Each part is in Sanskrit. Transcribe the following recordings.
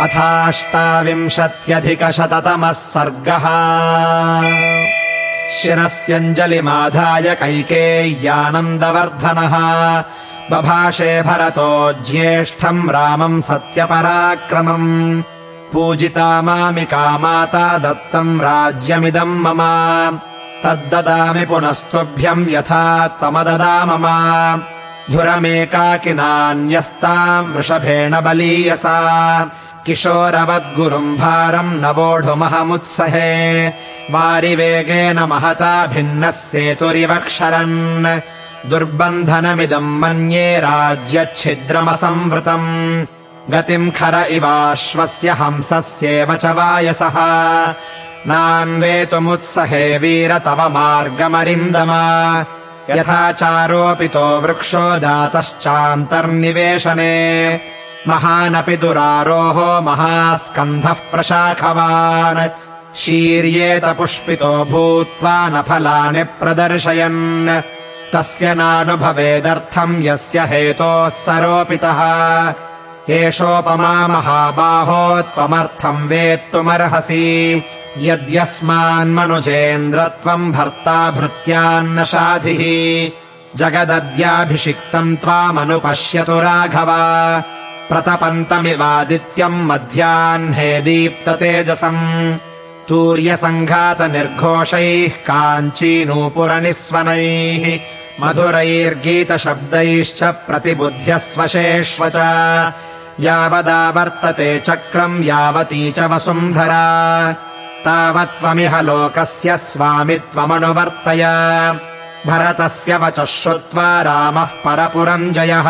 अथाष्टाविंशत्यधिकशततमः सर्गः। शिरस्यञ्जलिमाधाय कैकेय्यानन्दवर्धनः। बभाषे भरतो ज्येष्ठम् रामम् सत्यपराक्रमम्। पूजिता मामिका माता दत्तम् राज्यमिदम् मम। तद्ददामि पुनस्तुभ्यम् यथा त्वमददा मम। धुरमेकाकिनान्यस्ताम् वृषभेण बलीयसा किशोरवद्गुरुम् भारम् न वोढुमहमुत्सहे वारिवेगेन महता भिन्नः सेतुरिवक्षरन्। दुर्बन्धनमिदम् मन्ये राज्यच्छिद्रमसंवृतम्। गतिम् खर इवाश्वस्य हंसस्येव च वायसः। नान्वेतुमुत्सहे वीर तव मार्गमरिन्दम। यथाचारोऽपितो वृक्षो दातश्चान्तर्निवेशने महानपि दुरारोहो महास्कन्धः प्रशाखवान्। शीर्येत पुष्पितो भूत्वा न फलानि प्रदर्शयन्। तस्य नानुभवेदर्थम् यस्य हेतोः सरोपितः। एषोपमा महाबाहो त्वमर्थम् वेत्तुमर्हसि। यद्यस्मान्मनुजेन्द्रत्वम् भर्ता भृत्यान्न शाधिः। जगदद्याभिषिक्तम् त्वामनुपश्यतु राघव प्रतपन्तमिवादित्यम् मध्याह्ने दीप्ततेजसम् तूर्यसङ्घातनिर्घोषैः काञ्चीनूपुरनिस्वनैः मधुरैर्गीतशब्दैश्च प्रतिबुध्यस्वशेष्व च यावदावर्तते चक्रम् यावती च वसुन्धरा तावत्त्वमिह लोकस्य स्वामित्वमनुवर्तय भरतस्य वचः श्रुत्वा रामः परपुरम् जयः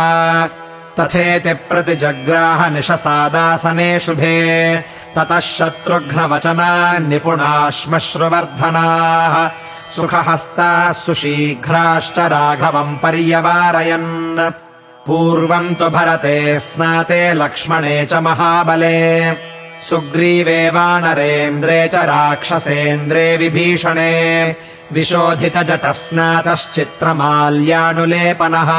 तथेति प्रतिजग्राह निशसादासने शुभे। ततः शत्रुघ्नवचनान्निपुणाश्मश्रुवर्धनाः सुखहस्ताः सुशीघ्राश्च राघवम् पर्यवारयन्। पूर्वम् तु भरते स्नाते लक्ष्मणे च महाबले। सुग्रीवे वानरेन्द्रे च राक्षसेन्द्रे विभीषणे। विशोधितजटस्नातश्चित्रमाल्यानुलेपनः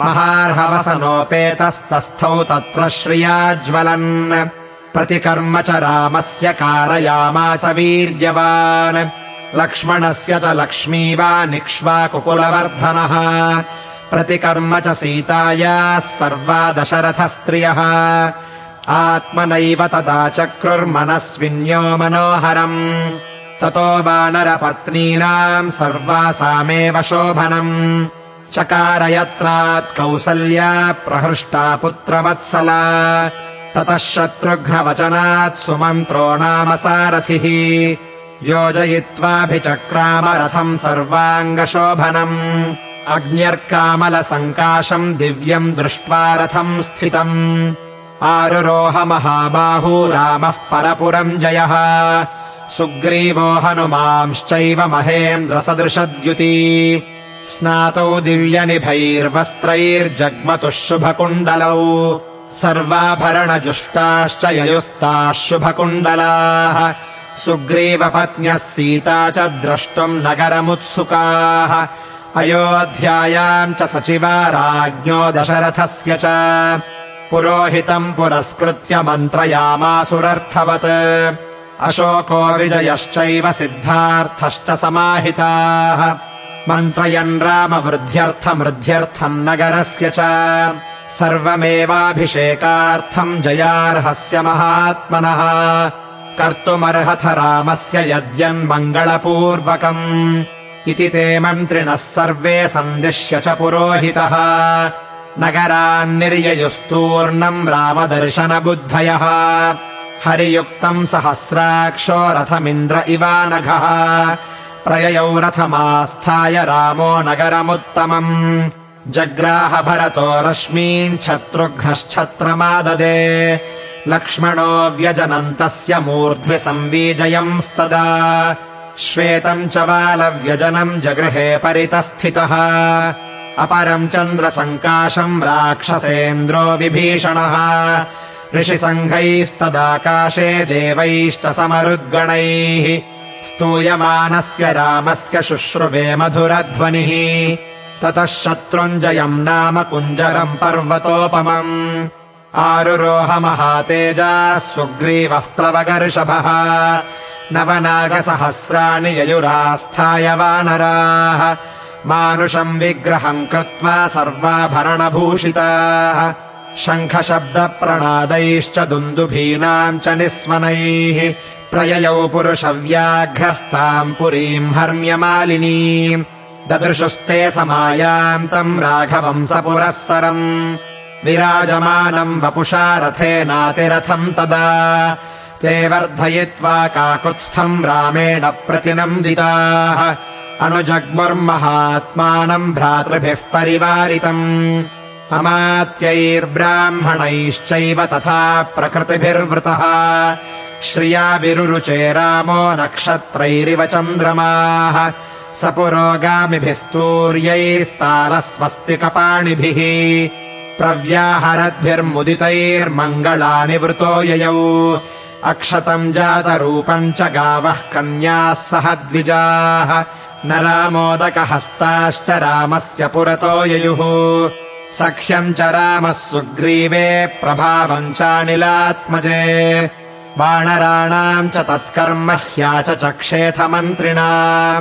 महार्हवसनोपेतस्तस्थौ तत्र श्रियाज्वलन्। प्रतिकर्म च रामस्य कारयामास वीर्यवान्। लक्ष्मणस्य च लक्ष्मीवानिक्ष्वाकुकुलवर्धनः प्रतिकर्म च सीतायाः सर्वा दशरथस्त्रियः। आत्मनैव तदा चक्रुर्मनस्विन्यो मनोहरम्। ततो वानरपत्नीनाम् सर्वासामेव शोभनम् चकार यत्रात् कौसल्या प्रहृष्टा पुत्रवत्सला। ततः शत्रुघ्नवचनात् सुमन्त्रो नाम सारथिः। योजयित्वाभिचक्रामरथम् सर्वाङ्गशोभनम्। अग्न्यर्कामलसङ्काशम् दिव्यम् दृष्ट्वा रथम् स्थितम्। आरुरोह महाबाहू रामः परपुरम् जयः। सुग्रीवो हनुमांश्चैव महेन्द्रसदृशद्युती स्नातौ दिव्यनिभैर्वस्त्रैर्जग्मतुः शुभकुण्डलौ। सर्वाभरणजुष्टाश्च ययुस्ताः शुभकुण्डलाः सुग्रीवपत्न्यः सीता च द्रष्टुम् नगरमुत्सुकाः। अयोध्यायाम् च सचिवा राज्ञो दशरथस्य च। पुरोहितम् पुरस्कृत्य मन्त्रयामासुरर्थवत्। अशोको विजयश्चैव सिद्धार्थश्च समाहिताः मन्त्रयन् रामवृद्ध्यर्थमृद्ध्यर्थम् नगरस्य च सर्वमेवाभिषेकार्थम् जयार्हस्य महात्मनः कर्तुमर्हथ रामस्य यद्यन्मङ्गलपूर्वकम् इति ते मन्त्रिणः सर्वे सन्दिश्य च पुरोहितः। नगरान्निर्ययुस्तूर्णम् रामदर्शनबुद्धयः। हरियुक्तम् सहस्राक्षो रथमिन्द्र इवानघः प्रययौ रथमास्थाय रामो नगरमुत्तमम्। जग्राह भरतो रश्मीन् शत्रुघ्नश्छत्रमाददे। लक्ष्मणो व्यजनन्तस्य मूर्ध्नि संवीजयंस्तदा। श्वेतम् च बालव्यजनम् जगृहे परितस्थितः। अपरम् चन्द्रसङ्काशम् राक्षसेन्द्रो विभीषणः। ऋषिसङ्घैस्तदाकाशे देवैश्च समरुद्गणैः स्तूयमानस्य रामस्य शुश्रुवे मधुरध्वनिः। ततः शत्रुञ्जयम् नाम कुञ्जरम् पर्वतोपमम्। आरुरोहमहातेजाः सुग्रीवः प्लवगर्षभः। नवनागसहस्राणि ययुरास्थाय वानराः मानुषम् विग्रहम् कृत्वा सर्वाभरणभूषिताः। शङ्खशब्दप्रणादैश्च दुन्दुभीनाम् च निस्वनैः प्रययौ पुरुषव्याघ्रस्ताम् पुरीम् हर्म्यमालिनीम् ददृशुस्ते समायान्तम् राघवम् स पुरःसरम्। विराजमानम् वपुषा रथेनातिरथम् तदा। ते वर्धयित्वा काकुत्स्थम् रामेण प्रतिनन्दिताः। अनुजग्मुर्महात्मानम् भ्रातृभिः परिवारितम्। अमात्यैर्ब्राह्मणैश्चैव तथा प्रकृतिभिर्वृतः श्रिया विरुरुचे रामो नक्षत्रैरिव चन्द्रमाः। स पुरोगामिभिस्तूर्यैस्तारस्वस्तिकपाणिभिः प्रव्याहरद्भिर्मुदितैर्मङ्गलानि वृतो ययौ। अक्षतम् जातरूपम् च गावः कन्याः सह द्विजाः। न रामोदकहस्ताश्च रामस्य पुरतो ययुः। सख्यम् च रामः सुग्रीवे प्रभावम् चानिलात्मजे वाणराणाम् च तत्कर्म ह्याचचक्षेथ मन्त्रिणा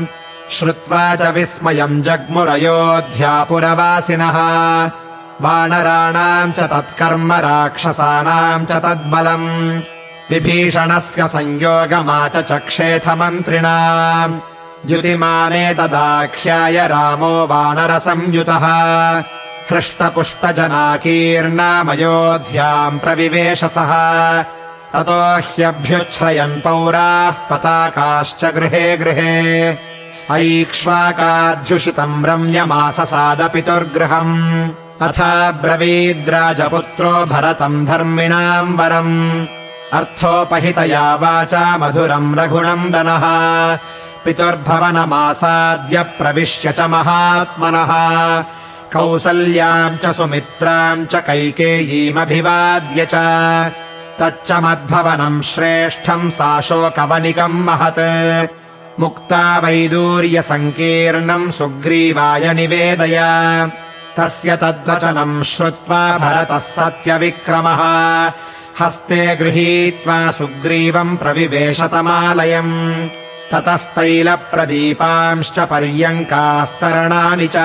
श्रुत्वा च विस्मयम् जग्मुरयोध्यापुरवासिनः। वानराणाम् च तत्कर्म राक्षसानाम् च तद्बलम्। विभीषणस्य संयोगमाचचक्षेथ मन्त्रिणा द्युतिमानेतदाख्याय रामो वानरसंयुतः। हृष्टपुष्टजनाकीर्णामयोध्याम् प्रविवेशसः ततो ह्यभ्युच्छ्रयन् पौराः पताकाश्च गृहे गृहे। ऐक्ष्वाकाध्युषितम् रम्यमाससादपितुर्गृहम्। अथा ब्रवीद्राजपुत्रो भरतम् धर्मिणाम् वरम्। अर्थोपहितया वाचा मधुरम् रघुनन्दनः पितुर्भवनमासाद्य प्रविश्य च महात्मनः। कौसल्याम् च सुमित्राम् च कैकेयीमभिवाद्य च तच्च मद्भवनम् श्रेष्ठम् साशोकवनिकम् महत्। मुक्ता वैदूर्यसङ्कीर्णम् सुग्रीवाय निवेदय। तस्य तद्वचनम् श्रुत्वा भरतः सत्यविक्रमः। हस्ते गृहीत्वा सुग्रीवम् प्रविवेशतमालयम्। ततस्तैलप्रदीपांश्च पर्यङ्कास्तरणानि च।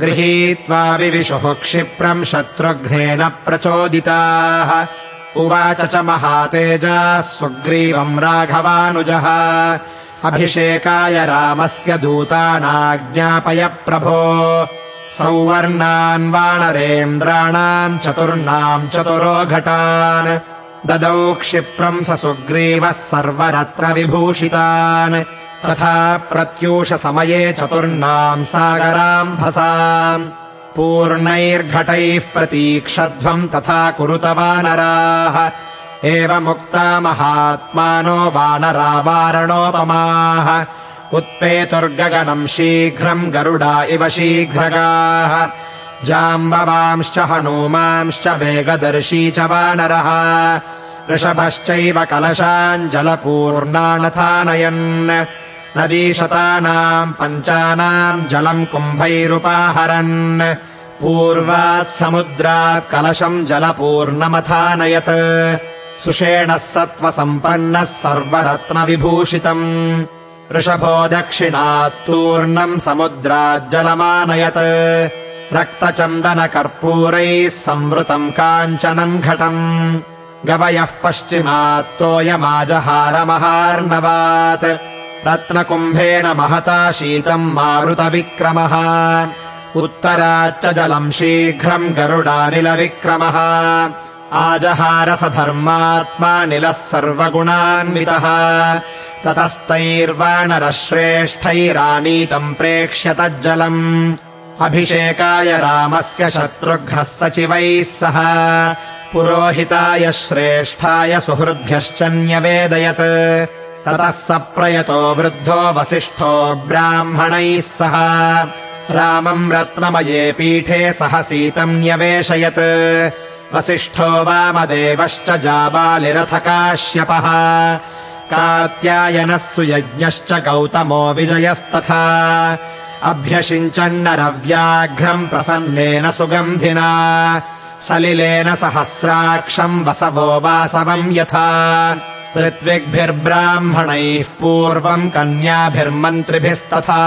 गृहीत्वा विविशुः क्षिप्रम् शत्रुघ्नेन प्रचोदिताः उवाच च महातेजाः सुग्रीवम् राघवानुजः। अभिषेकाय रामस्य दूतानाज्ञापय प्रभो। सौवर्णान् वानरेन्द्राणाम् चतुर्णाम् चतुरो घटान् ददौ क्षिप्रम् स सुग्रीवः सर्वरत्नविभूषितान्। तथा प्रत्यूषसमये चतुर्णाम् सागराम्भसाम् पूर्णैर्घटैः प्रतीक्षध्वम् तथा कुरुत वानराः एवमुक्ता महात्मानो वानरा वारणोपमाः उत्पेतुर्गगनम् शीघ्रम् गरुडा इव शीघ्रगाः। जाम्बवांश्च हनूमांश्च वेगदर्शी च वानरः। ऋषभश्चैव कलशाञ्जलपूर्णानथानयन् नदीशतानाम् पञ्चानाम् जलम् कुम्भैरुपाहरन्। पूर्वात् समुद्रात् कलशम् जलपूर्णमथानयत्। सुषेणः सत्त्वसम्पन्नः सर्वरत्नविभूषितम्। ऋषभो दक्षिणात्तूर्णम् समुद्राज्जलमानयत् रक्तचन्दनकर्पूरैः संवृतम् काञ्चनम् घटम्। गवयः पश्चिमात्तोयमाजहारमहार्णवात् रत्नकुम्भेण महता शीतम् मारुतविक्रमः। उत्तराच्च जलम् शीघ्रम् गरुडानिलविक्रमः। आजहारसधर्मात्मानिलः सर्वगुणान्वितः। ततस्तैर्वानरः श्रेष्ठैरानीतम् प्रेक्ष्य तज्जलम् अभिषेकाय रामस्य शत्रुघ्नः सचिवैः सह। पुरोहिताय श्रेष्ठाय सुहृद्भ्यश्च न्यवेदयत् ततः स प्रयतो वृद्धो वसिष्ठो ब्राह्मणैः सह। रामम् रत्नमये पीठे सह सीतम् न्यवेशयत्। वसिष्ठो वामदेवश्च जाबालिरथ काश्यपः कात्यायनः सुयज्ञश्च गौतमो विजयस्तथा। अभ्यषिञ्चन्नरव्याघ्रम् प्रसन्नेन सुगन्धिना। सलिलेन सहस्राक्षम् वसवो वासवम् यथा ऋत्विग्भिर्ब्राह्मणैः पूर्वम् कन्याभिर्मन्त्रिभिस्तथा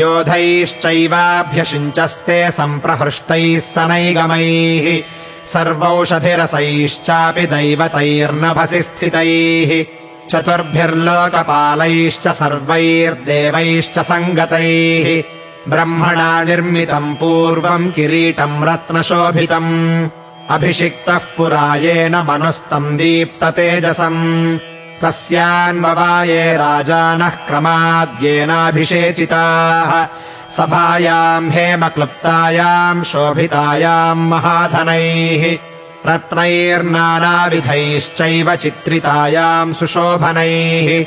योधैश्चैवाभ्यषिञ्चस्ते सम्प्रहृष्टैः सनैगमैः सर्वौषधिरसैश्चापि दैवतैर्नभसि स्थितैः चतुर्भिर्लोकपालैश्च सर्वैर्देवैश्च सङ्गतैः ब्रह्मणा निर्मितम् पूर्वम् किरीटम् रत्नशोभितम् अभिषिक्तः पुरायेन मनुस्तम् दीप्ततेजसम्। तस्यान्ववाये राजानः क्रमाद्येनाभिषेचिताः। सभायाम् हेमक्लुप्तायाम् शोभितायाम् महाधनैः। रत्नैर्नानाविधैश्चैव चित्रितायाम् सुशोभनैः।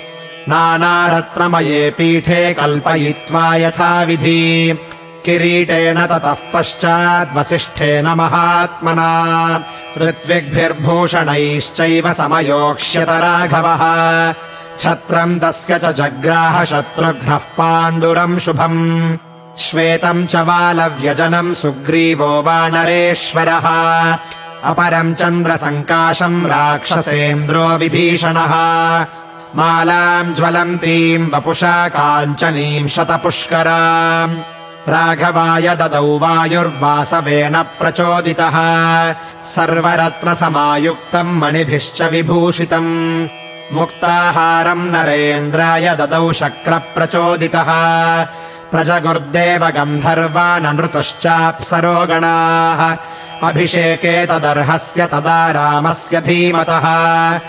नानारत्नमये पीठे कल्पयित्वा यथाविधि किरीटेन ततः पश्चाद्वसिष्ठेन महात्मना। ऋत्विग्भिर्भूषणैश्चैव समयोक्ष्यत राघवः। छत्रम् तस्य च जग्राह शत्रुघ्नः पाण्डुरम् शुभम्। श्वेतम् च वालव्यजनम् सुग्रीवो वानरेश्वरः। अपरम् चन्द्रसङ्काशम् राक्षसेन्द्रो विभीषणः। मालाम् ज्वलन्तीम् वपुषा काञ्चनीम् शतपुष्करा राघवाय ददौ वायुर्वासवेन प्रचोदितः। सर्वरत्नसमायुक्तम् मणिभिश्च विभूषितम्। मुक्ताहारम् नरेन्द्राय ददौ शक्रप्रचोदितः। प्रजगुर्देव गन्धर्वाननृतुश्चाप्सरो गणाः अभिषेके तदर्हस्य तदा रामस्य धीमतः।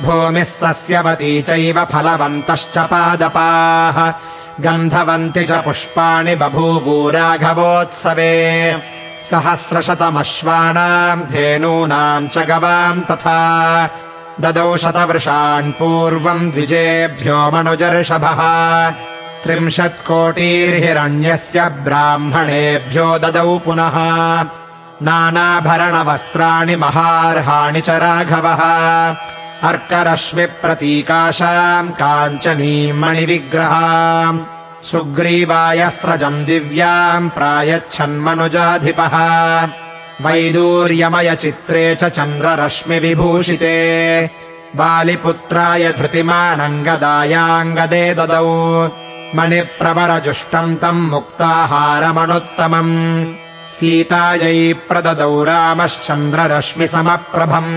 भूमिः सस्यवती चैव फलवन्तश्च पादपाः गन्धवन्ति च पुष्पाणि बभूवूराघवोत्सवे। सहस्रशतमश्वानाम् धेनूनाम् च गवाम् तथा। ददौ शतवृषान् पूर्वम् द्विजेभ्यो मनुजर्षभः। त्रिंशत्कोटीर्हिरण्यस्य ब्राह्मणेभ्यो ददौ पुनः। नानाभरणवस्त्राणि महार्हाणि च राघवः अर्करश्मिप्रतीकाशाम् काञ्चनीम् मणिविग्रहा सुग्रीवाय स्रजम् दिव्याम् प्रायच्छन्मनुजाधिपः वैदूर्यमयचित्रे च चन्द्ररश्मिविभूषिते बालिपुत्राय धृतिमानङ्गदायाङ्गदे ददौ मणिप्रवरजुष्टम् तम् मुक्ताहारमनुत्तमम् सीतायै प्रददौ रामश्चन्द्ररश्मिसमप्रभम्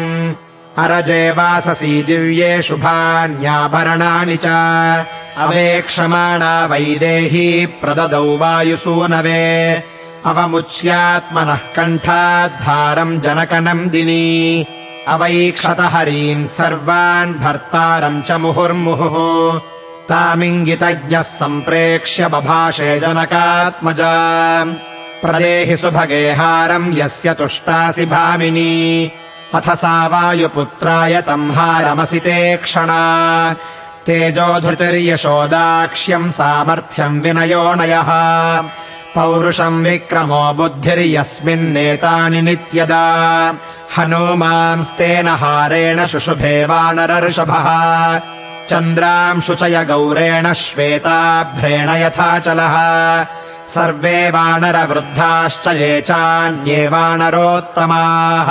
अरजे वाससी दिव्ये शुभान्याभरणानि च। अवेक्षमाणा वैदेही प्रददौ वायुसूनवे। अवमुच्यात्मनः कण्ठाद्धारम् जनकनन्दिनी अवैक्षत हरीन् सर्वान् भर्तारम् च मुहुर्मुहुः। तामिङ्गितज्ञः सम्प्रेक्ष्य बभाषे जनकात्मजा। प्रदेहि सुभगे हारम् यस्य तुष्टासि भामिनी अथ सा वायुपुत्राय तम् हारमसि ते क्षणा। तेजोधृतिर्यशोदाक्ष्यम् सामर्थ्यम् विनयोनयः पौरुषम् विक्रमो बुद्धिर्यस्मिन्नेतानि नित्यदा। हनूमांस्तेन हारेण शुशुभे वानरर्षभः चन्द्रांशुचय गौरेण श्वेताभ्रेण यथाचलः सर्वे वानरवृद्धाश्च ये चान्ये वानरोत्तमाः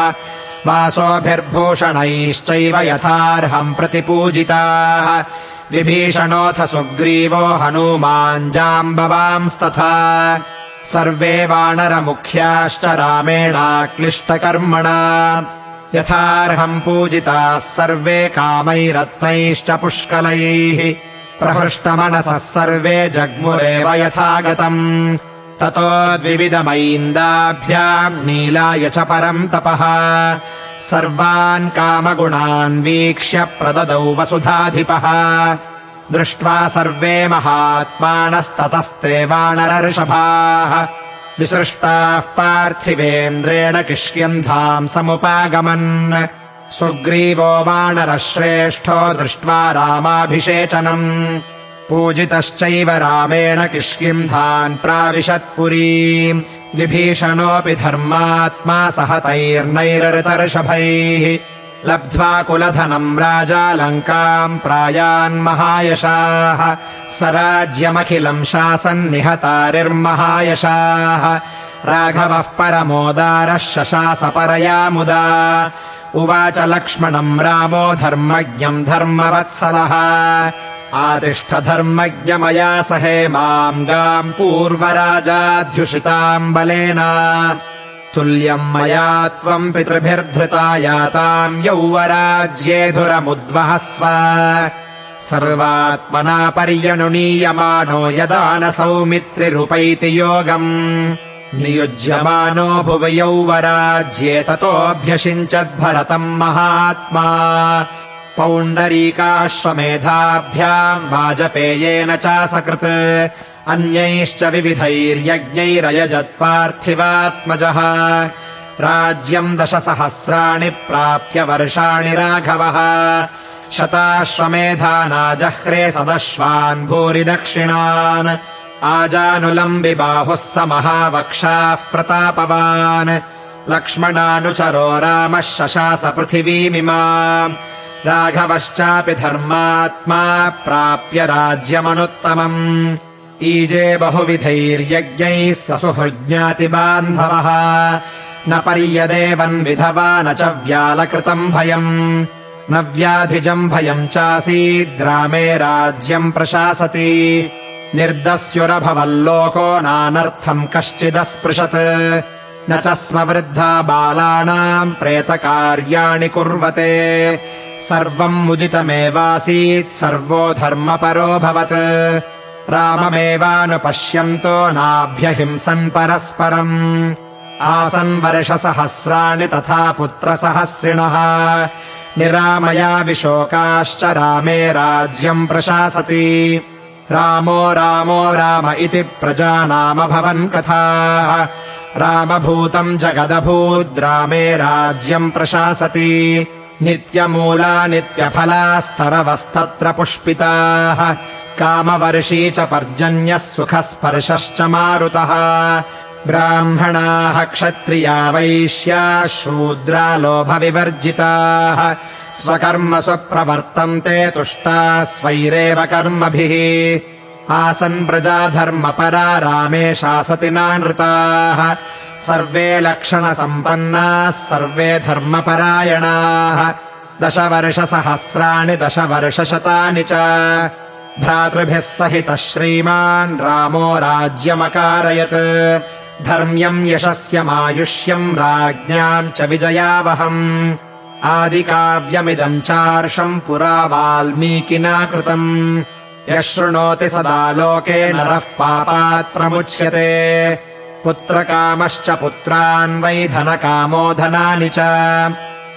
वासोभिर्भूषणैश्चैव यथार्हम् प्रतिपूजिताः। विभीषणोऽथ सुग्रीवो हनूमाञ्जाम्बवांस्तथा। सर्वे वानरमुख्याश्च रामेणाक्लिष्टकर्मणा। यथार्हम् पूजिताः सर्वे कामैरत्नैश्च पुष्कलैः। प्रहृष्टमनसः सर्वे जग्मुरेव यथागतम् ततो द्विविधमैन्दाभ्याम् नीलाय च परम् तपः। सर्वान् कामगुणान् वीक्ष्य प्रददौ वसुधाधिपः। दृष्ट्वा सर्वे महात्मानस्ततस्ते वानरर्षभाः विसृष्टाः पार्थिवेन्द्रेण किष्यन्धाम् समुपागमन्। सुग्रीवो वानरः श्रेष्ठो दृष्ट्वा रामाभिषेचनम् पूजितश्चैव रामेण किष्किन्धान् प्राविशत्पुरीम्। विभीषणोऽपि धर्मात्मा सह तैर्नैरऋतर्षभैः। लब्ध्वा कुलधनम् राजा लङ्काम् प्रायान्महायशाः स राज्यमखिलम् शासन्निहतारिर्महायशाः। राघवः परमोदारः शशास परया मुदा। उवाच लक्ष्मणम् रामो धर्मज्ञम् धर्मवत्सलः आतिष्ठ धर्मज्ञमया सहे माम् गाम् पूर्वराजाध्युषिताम् बलेन। तुल्यम् मया त्वम् पितृभिर्धृता याताम् यौवराज्येधुरमुद्वहस्व सर्वात्मना पर्यनुनीयमानो यदा न सौमित्रिरुपैति योगम्। नियुज्यमानो भुवि यौवराज्ये ततोऽभ्यषिञ्चद्भरतम् महात्मा पौण्डरीकाश्वमेधाभ्याम् वाजपेयेन चासकृत्। अन्यैश्च विविधैर्यज्ञैरयजत्पार्थिवात्मजः। राज्यम् दशसहस्राणि प्राप्य वर्षाणि राघवः। शताश्वमेधानाजह्रे सदश्वान् भूरि दक्षिणान्। आजानुलम्बि बाहुः स महावक्षाः प्रतापवान्। लक्ष्मणानुचरो रामः शशास पृथिवीमिमा राघवश्चापि धर्मात्मा प्राप्य राज्यमनुत्तमम्। ईजे बहुविधैर्यज्ञैः स सुहृज्ञातिबान्धवः न पर्यदेवन् विधवा न च व्यालकृतम् भयम्। न व्याधिजम् भयम् चासीद्रामे राज्यम् प्रशासति। निर्दस्युरभवल्लोको नानर्थम् कश्चिदस्पृशत्। न च स्म वृद्धा बालानाम् प्रेतकार्याणि कुर्वते सर्वम् मुदितमेवासीत् सर्वो धर्मपरोऽभवत् राममेवानुपश्यन्तो नाभ्यहिंसन् परस्परम्। आसन् वर्षसहस्राणि तथा पुत्रसहस्रिणः। निरामया विशोकाश्च रामे राज्यम् प्रशासति। रामो रामो राम इति प्रजानामभवन् कथाः। रामभूतम् जगदभूद्रामे राज्यम् प्रशासति नित्यमूला नित्यफलास्तरवस्तत्र पुष्पिताः। कामवर्षी च पर्जन्यः सुखस्पर्शश्च मारुतः। ब्राह्मणाः क्षत्रिया वैश्याः शूद्रा लोभविवर्जिताः। स्वकर्मसु प्रवर्तन्ते तुष्टाः स्वैरेव कर्मभिः। आसन् प्रजाधर्मपरा रामे शासति नानृताः सर्वे लक्षणसम्पन्नाः सर्वे धर्मपरायणाः। दशवर्षसहस्राणि दशवर्षशतानि च। भ्रातृभिः सहितः श्रीमान् रामो राज्यमकारयत्। धर्म्यम् यशस्यमायुष्यम् राज्ञाम् च विजयावहम्। आदिकाव्यमिदम् चार्षम् पुरा वाल्मीकिना कृतम् यः शृणोति सदा लोके नरः पापात् प्रमुच्यते पुत्रकामश्च पुत्रान् वै धनकामो धनानि च।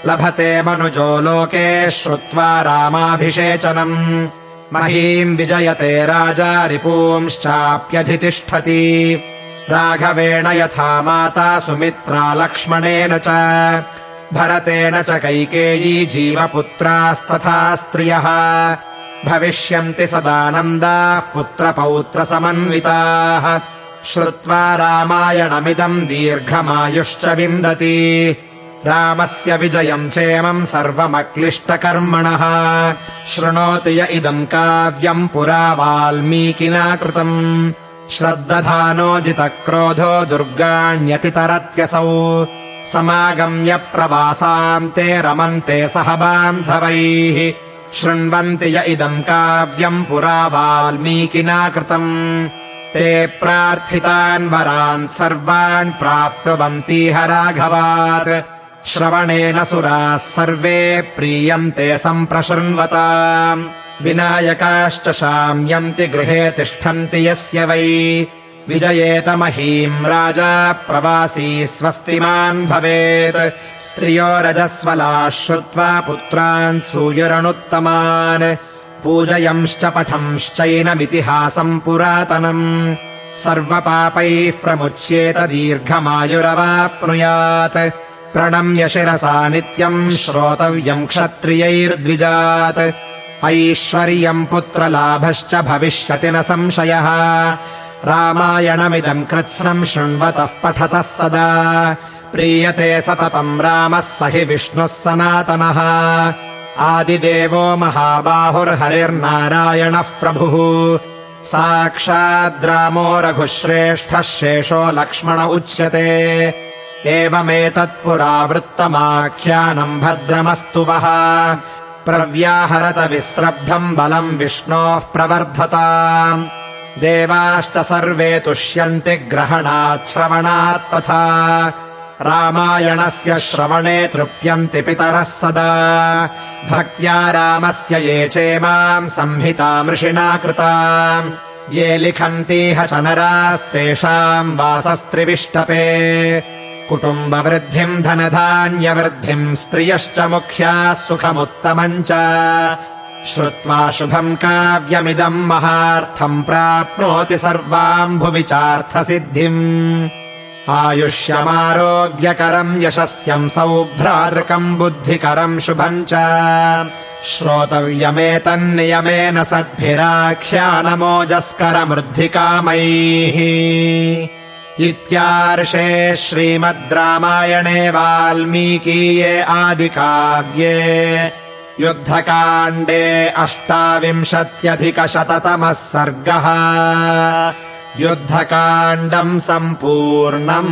लभते मनुजो लोके श्रुत्वा रामाभिषेचनम्। महीम् विजयते राजा रिपूंश्चाप्यधितिष्ठति। राघवेण यथा माता सुमित्रा लक्ष्मणेन च। भरतेन च कैकेयी जीवपुत्रास्तथा स्त्रियः। भविष्यन्ति सदानन्दाः पुत्रपौत्रसमन्विताः श्रुत्वा रामायणमिदम् दीर्घमायुश्च विन्दति। रामस्य विजयम् चेमम् सर्वमक्लिष्टकर्मणः। शृणोति य इदम् काव्यम् पुरा वाल्मीकिना कृतम् श्रद्दधानो जितक्रोधो दुर्गाण्यतितरत्यसौ। समागम्य प्रवासाम् ते रमन्ते सह बान्धवैः। शृण्वन्ति य इदम् काव्यम् पुरा वाल्मीकिना कृतम् ते प्रार्थितान् वरान् सर्वान् प्राप्नुवन्तीह राघवात् श्रवणेन सुराः सर्वे प्रीयन्ते सम्प्रशृण्वता। विनायकाश्च शाम्यन्ति गृहे तिष्ठन्ति यस्य वै। विजयेत महीम् राजा प्रवासी स्वस्तिमान् भवेत्। स्त्रियो रजस्वलाः श्रुत्वा पुत्रान् सूयुरनुत्तमान् पूजयंश्च पठंश्चैनमितिहासम् पुरातनम्। सर्वपापैः प्रमुच्येत दीर्घमायुरवाप्नुयात्। प्रणम्य शिरसा नित्यम् श्रोतव्यम् क्षत्रियैर्द्विजात्। ऐश्वर्यम् पुत्रलाभश्च भविष्यति न संशयः। रामायणमिदम् कृत्स्नम् शृण्वतः पठतः सदा। प्रीयते सततम् रामः स हि विष्णुः सनातनः आदिदेवो महाबाहुर्हरिर्नारायणः प्रभुः। साक्षाद्रामो रघुश्रेष्ठः शेषो लक्ष्मण उच्यते। एवमेतत्पुरावृत्तमाख्यानम् भद्रमस्तु वः। प्रव्याहरत विस्रब्धम् बलम् विष्णोः प्रवर्धता। देवाश्च सर्वे तुष्यन्ति ग्रहणात् श्रवणात् तथा रामायणस्य श्रवणे तृप्यन्ति पितरः सदा। भक्त्या रामस्य ये चेमाम् संहितामृषिणा कृता। ये लिखन्तीह च नरास्तेषाम् वासस्त्रिविष्टपे। कुटुम्बवृद्धिम् धनधान्यवृद्धिम् स्त्रियश्च मुख्याः सुखमुत्तमम् च। श्रुत्वा शुभम् काव्यमिदम् महार्थम् प्राप्नोति सर्वाम् भुवि चार्थसिद्धिम् आयुष्यमारोग्यकरम् यशस्यम् सौभ्रातृकम् बुद्धिकरम् शुभम् च। श्रोतव्यमेतन्नियमेन सद्भिराख्यानमोजस्करमृद्धिकामैः इत्यार्षे श्रीमद् रामायणे वाल्मीकीये आदिकाव्ये। युद्धकाण्डे अष्टाविंशत्यधिकशततमः सर्गः युद्धकाण्डम् सम्पूर्णम्